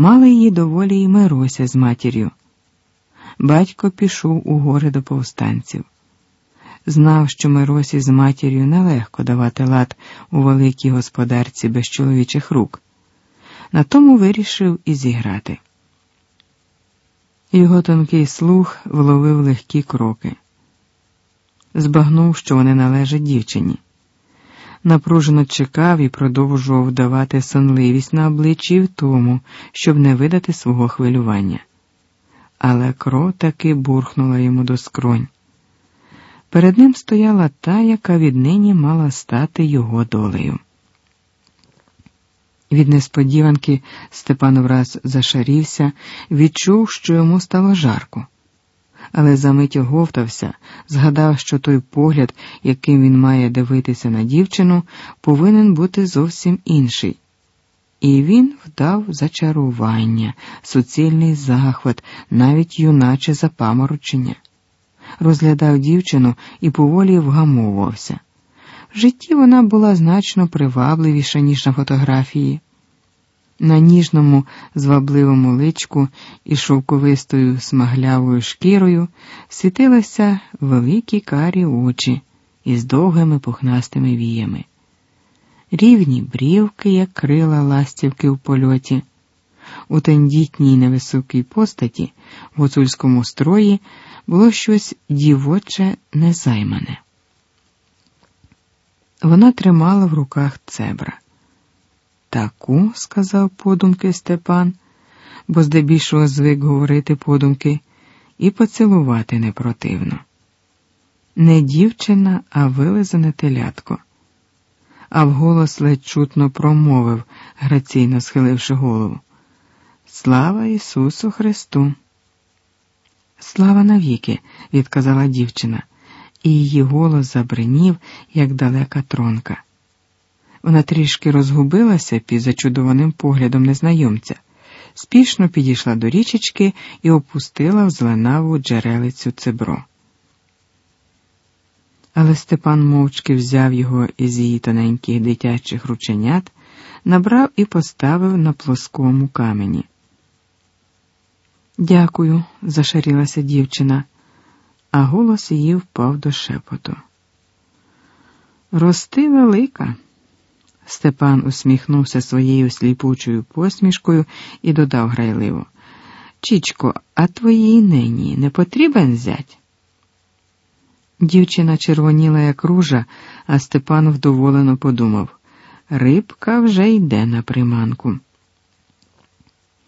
Мали її доволі й Мирося з матір'ю. Батько пішов у гори до повстанців. Знав, що Миросі з матір'ю нелегко давати лад у великій господарці без чоловічих рук. На тому вирішив і зіграти. Його тонкий слух вловив легкі кроки, збагнув, що вони належать дівчині. Напружено чекав і продовжував вдавати сонливість на обличчі в тому, щоб не видати свого хвилювання. Але кров таки бурхнула йому до скронь. Перед ним стояла та, яка віднині мала стати його долею. Від несподіванки Степан враз зашарівся, відчув, що йому стало жарко. Але за мить оговтався, згадав, що той погляд, яким він має дивитися на дівчину, повинен бути зовсім інший. І він вдав зачарування, суцільний захват, навіть юначе запаморочення. Розглядав дівчину і поволі вгамовувався. В житті вона була значно привабливіша, ніж на фотографії. На ніжному, звабливому личку і шовковистою смаглявою шкірою світилися великі карі очі із довгими пухнастими віями, рівні брівки, як крила ластівки в польоті. У тендітній невисокій постаті в гуцульському строї було щось дівоче незаймане. Вона тримала в руках цебра. Таку, сказав подумки Степан, бо здебільшого звик говорити подумки, і поцілувати не противно. Не дівчина, а вилизане телятко. А вголос ледь чутно промовив, граційно схиливши голову. Слава Ісусу Христу! Слава навіки, відказала дівчина і її голос забринів, як далека тронка. Вона трішки розгубилася під зачудованим поглядом незнайомця, спішно підійшла до річечки і опустила в зеленаву джерелицю цебро. Але Степан мовчки взяв його із її тоненьких дитячих рученят, набрав і поставив на плоскому камені. Дякую, зашарілася дівчина а голос її впав до шепоту. Рости велика. Степан усміхнувся своєю сліпучою посмішкою і додав грайливо. Чічко, а твоїй нені не потрібен зять? Дівчина червоніла, як ружа, а Степан вдоволено подумав рибка вже йде на приманку.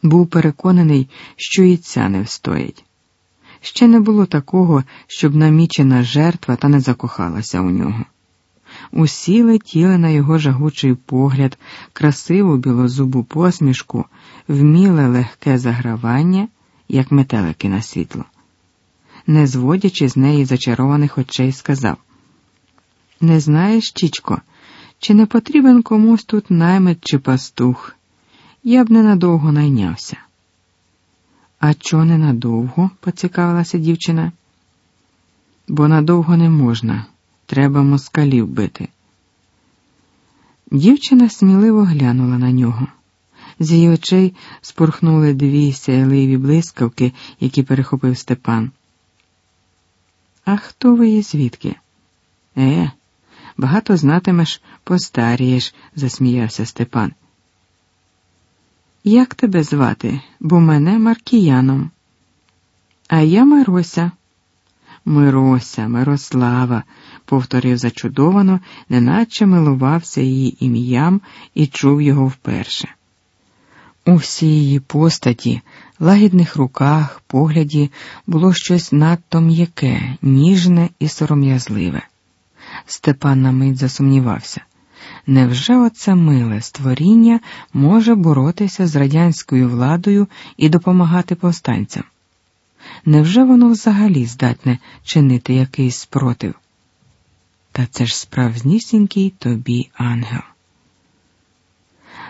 Був переконаний, що і ця не встоїть. Ще не було такого, щоб намічена жертва та не закохалася у нього. Усі летіли на його жагучий погляд, красиву білозубу посмішку, вміле легке загравання, як метелики на світло. Не зводячи з неї зачарованих очей, сказав: Не знаєш, Чічко, чи не потрібен комусь тут наймит чи пастух? Я б ненадовго найнявся. А чо не надовго? поцікавилася дівчина. Бо надовго не можна, треба москалів бити. Дівчина сміливо глянула на нього. З її очей спорхнули дві сяйливі блискавки, які перехопив Степан. А хто ви є звідки? Е, багато знатимеш, постарієш, засміявся Степан. Як тебе звати? Бо мене Маркіяном. А я Мирося. Мирося, Мирослава, повторив зачудовано, неначе милувався її ім'ям і чув його вперше. У всій її постаті, лагідних руках, погляді було щось надто м'яке, ніжне і сором'язливе. Степан на мить засумнівався. Невже оце миле створіння може боротися з радянською владою і допомагати повстанцям? Невже воно взагалі здатне чинити якийсь спротив? Та це ж справжнісінький тобі ангел.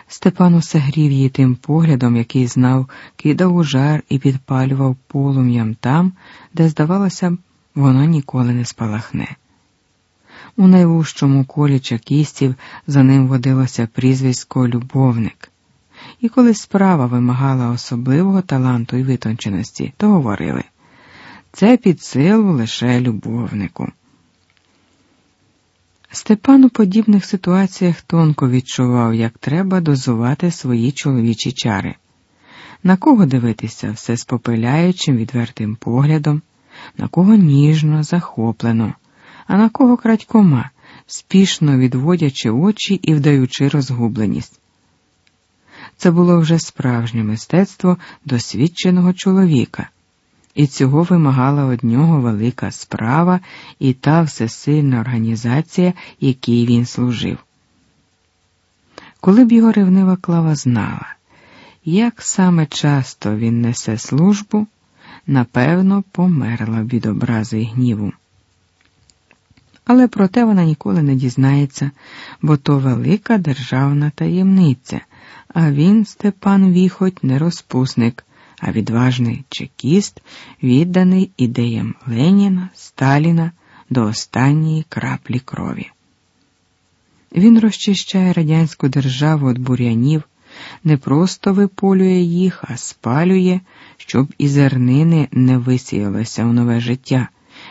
Степан усе грів її тим поглядом, який знав, кидав у жар і підпалював полум'ям там, де, здавалося, воно ніколи не спалахне. У найвужчому колі чекістів за ним водилося прізвисько любовник. і коли справа вимагала особливого таланту і витонченості, то говорили це під силу лише любовнику. Степан у подібних ситуаціях тонко відчував, як треба дозувати свої чоловічі чари, на кого дивитися все спопиляючим відвертим поглядом, на кого ніжно, захоплено, а на кого крадькома, спішно відводячи очі і вдаючи розгубленість. Це було вже справжнє мистецтво досвідченого чоловіка і цього вимагала од нього велика справа і та всесильна організація, якій він служив. Коли б його ревнива клава знала, як саме часто він несе службу, напевно, померла б від образи і гніву. Але проте вона ніколи не дізнається, бо то велика державна таємниця, а він, Степан Віхоть, не розпусник а відважний чекіст, відданий ідеям Леніна, Сталіна до останньої краплі крові. Він розчищає радянську державу від бурянів, не просто виполює їх, а спалює, щоб і зернини не висіялися у нове життя,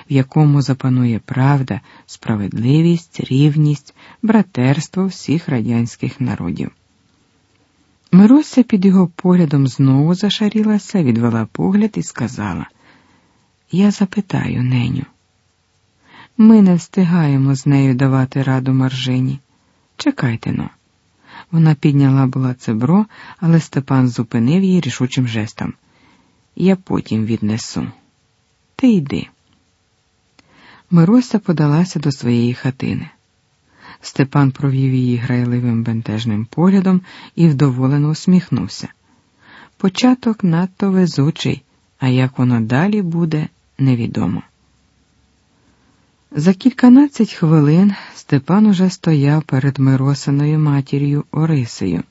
в якому запанує правда, справедливість, рівність, братерство всіх радянських народів. Мируся під його поглядом знову зашарілася, відвела погляд і сказала: Я запитаю, неню. Ми не встигаємо з нею давати раду маржині. Чекайте но. Вона підняла була цебро, але Степан зупинив її рішучим жестом. Я потім віднесу. Ти йди. Мирося подалася до своєї хатини. Степан провів її грайливим бентежним поглядом і вдоволено усміхнувся. Початок надто везучий, а як воно далі буде, невідомо. За кільканадцять хвилин Степан уже стояв перед Миросиною матір'ю Орисею,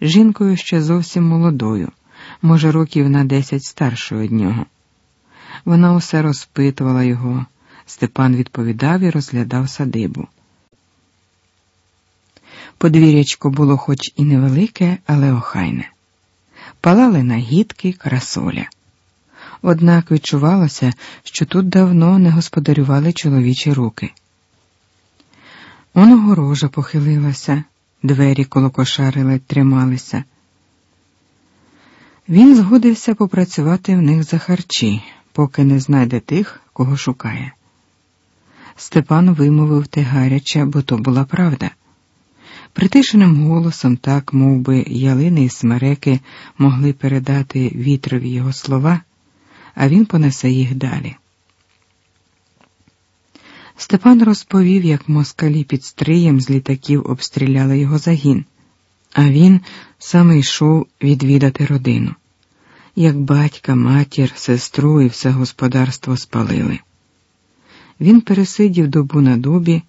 жінкою ще зовсім молодою, може, років на десять старшою від нього. Вона усе розпитувала його. Степан відповідав і розглядав садибу. Подвір'ячко було хоч і невелике, але охайне. Палали нагідки, красоля. Однак відчувалося, що тут давно не господарювали чоловічі руки. Он огорожа похилилася, двері коло кошари трималися. Він згодився попрацювати в них за харчі, поки не знайде тих, кого шукає. Степан вимовив те гаряче, бо то була правда. Притишеним голосом, так мов би, ялини і смереки могли передати вітрові його слова, а він понесе їх далі. Степан розповів, як москалі під стриєм з літаків обстріляли його загін, а він саме йшов відвідати родину, як батька, матір, сестру і все господарство спалили. Він пересидів добу на дубі.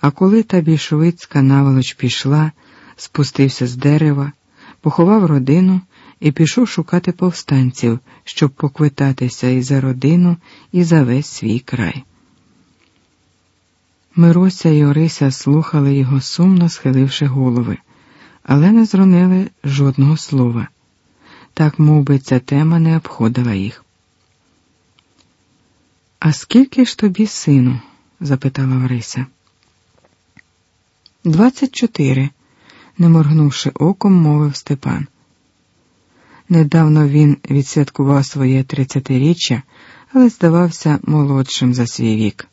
А коли та більшовицька наволоч пішла, спустився з дерева, поховав родину і пішов шукати повстанців, щоб поквитатися і за родину, і за весь свій край. Мирося і Орися слухали його сумно схиливши голови, але не зронили жодного слова. Так мов би, ця тема не обходила їх. А скільки ж тобі, сину? запитала Орися. Двадцять чотири, не моргнувши оком, мовив Степан. Недавно він відсвяткував своє тридцятиріччя, але здавався молодшим за свій вік,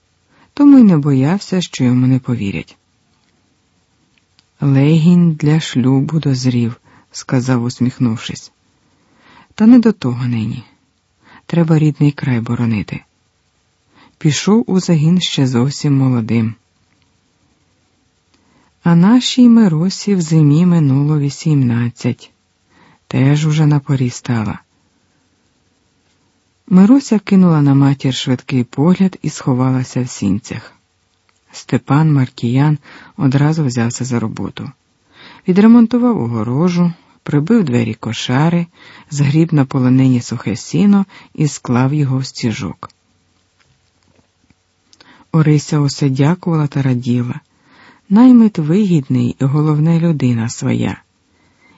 тому й не боявся, що йому не повірять. Легінь для шлюбу дозрів, сказав, усміхнувшись. Та не до того нині. Треба рідний край боронити. Пішов у загін ще зовсім молодим. А нашій Миросі в зимі минуло вісімнадцять, теж уже на порі стала. Мирося кинула на матір швидкий погляд і сховалася в сінцях. Степан Маркіян одразу взявся за роботу. Відремонтував огорожу, прибив двері кошари, згріб на полонині сухе сіно і склав його в стіжок. Орися усе дякувала та раділа наймит вигідний і головне людина своя.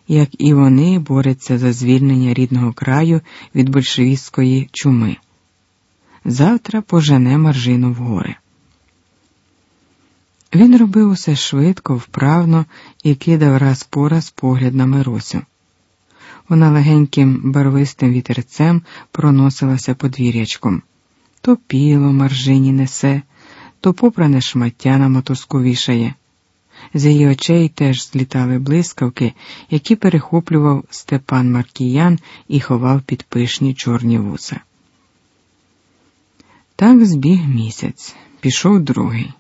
як і вони борються за звільнення рідного краю від большевістської чуми. Завтра пожене маржину в гори. Він робив усе швидко, вправно і кидав раз по раз погляд на Миросю. Вона легеньким барвистим вітерцем проносилася подвір'ячком. То піло маржині несе, то попране шмаття на мотузку. З її очей теж злітали блискавки, які перехоплював Степан Маркіян і ховав під пишні чорні вуса. Так збіг місяць, пішов другий.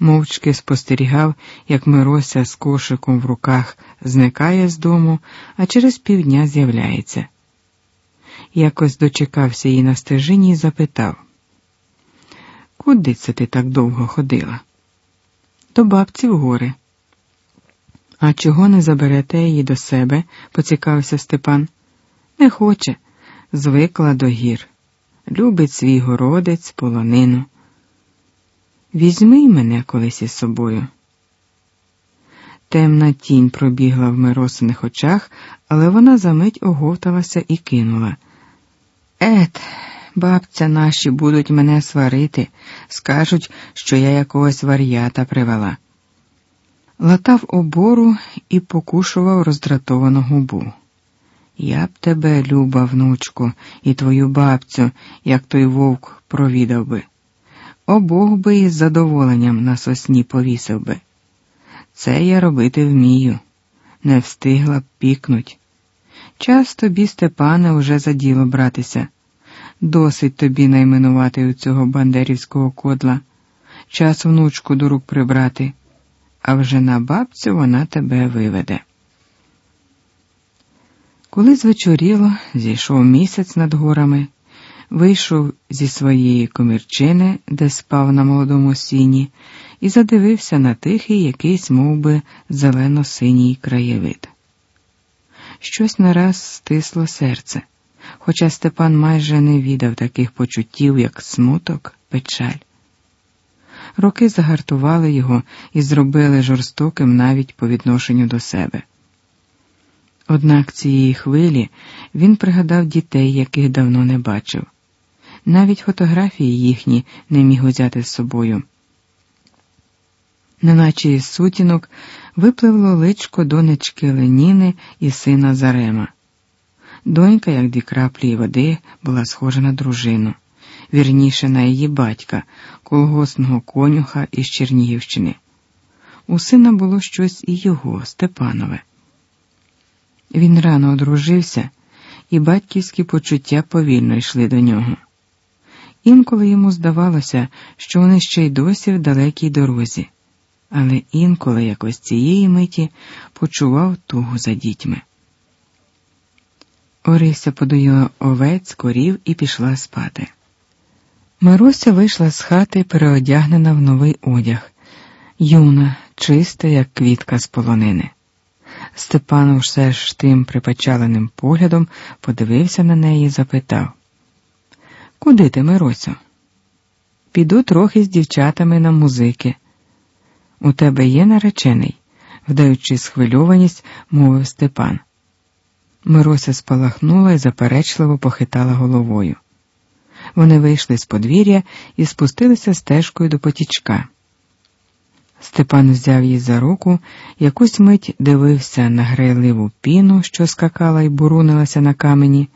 Мовчки спостерігав, як Мирося з кошиком в руках зникає з дому, а через півдня з'являється. Якось дочекався її на стежині і запитав: Куди це ти так довго ходила? До бабці в гори. А чого не заберете її до себе? поцікавився Степан. Не хоче, звикла до гір. Любить свій городець, полонину. Візьми й мене колись із собою. Темна тінь пробігла в Миросиних очах, але вона за мить оговталася і кинула. Ет, бабця наші будуть мене сварити, скажуть, що я якогось вар'ята привела. Латав обору і покушував роздратовану губу. Я б тебе, люба, внучку, і твою бабцю, як той вовк провідав би. Обох би із задоволенням на сосні повісив би. Це я робити вмію, не встигла б пікнуть. Час тобі, Степане, уже за діло братися. Досить тобі найменувати у цього бандерівського кодла, час внучку до рук прибрати, а вже на бабцю вона тебе виведе. Коли звечоріло, зійшов місяць над горами, вийшов зі своєї комірчини, де спав на молодому сіні, і задивився на тихий якийсь мов би, зелено-синій краєвид. Щось нараз стисло серце хоча Степан майже не відав таких почуттів, як смуток, печаль. Роки загартували його і зробили жорстоким навіть по відношенню до себе. Однак цієї хвилі він пригадав дітей, яких давно не бачив. Навіть фотографії їхні не міг узяти з собою. Неначе із сутінок випливло личко донечки Леніни і сина Зарема. Донька, як дві краплі води, була схожа на дружину, вірніше на її батька, колгосного конюха із Чернігівщини. У сина було щось і його, Степанове. Він рано одружився, і батьківські почуття повільно йшли до нього. Інколи йому здавалося, що вони ще й досі в далекій дорозі, але інколи якось цієї миті почував тугу за дітьми. Орися подоїла овець, корів і пішла спати. Маруся вийшла з хати, переодягнена в новий одяг, юна, чиста, як квітка з полонини. Степан все ж тим припечаленим поглядом подивився на неї і запитав Куди ти, Миросю? Піду трохи з дівчатами на музики. У тебе є наречений, вдаючи схвильованість, мовив Степан. Мирося спалахнула і заперечливо похитала головою. Вони вийшли з подвір'я і спустилися стежкою до потічка. Степан взяв її за руку, якусь мить дивився на грайливу піну, що скакала і бурунилася на камені,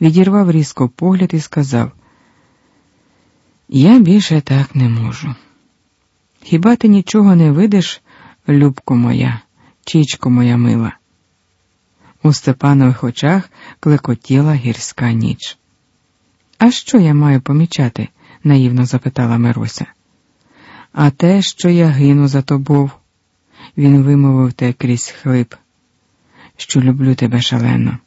відірвав різко погляд і сказав: Я більше так не можу. Хіба ти нічого не видиш, любко моя, чічко моя мила? У Степанових очах клекотіла гірська ніч. А що я маю помічати? наївно запитала Мирося. А те, що я гину за тобою, він вимовив те крізь хлип, що люблю тебе шалено.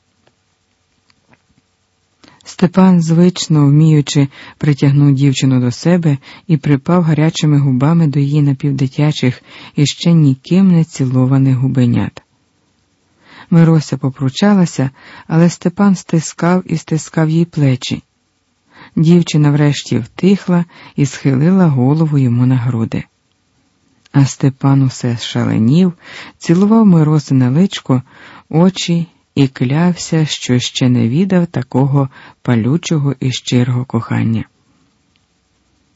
Степан, звично вміючи, притягнув дівчину до себе і припав гарячими губами до її напівдитячих і ще ніким не цілованих губенят. Мирося попручалася, але Степан стискав і стискав їй плечі. Дівчина врешті втихла і схилила голову йому на груди. А Степан усе шаленів, цілував Мироси на личко, очі і клявся, що ще не відав такого палючого і щирого кохання.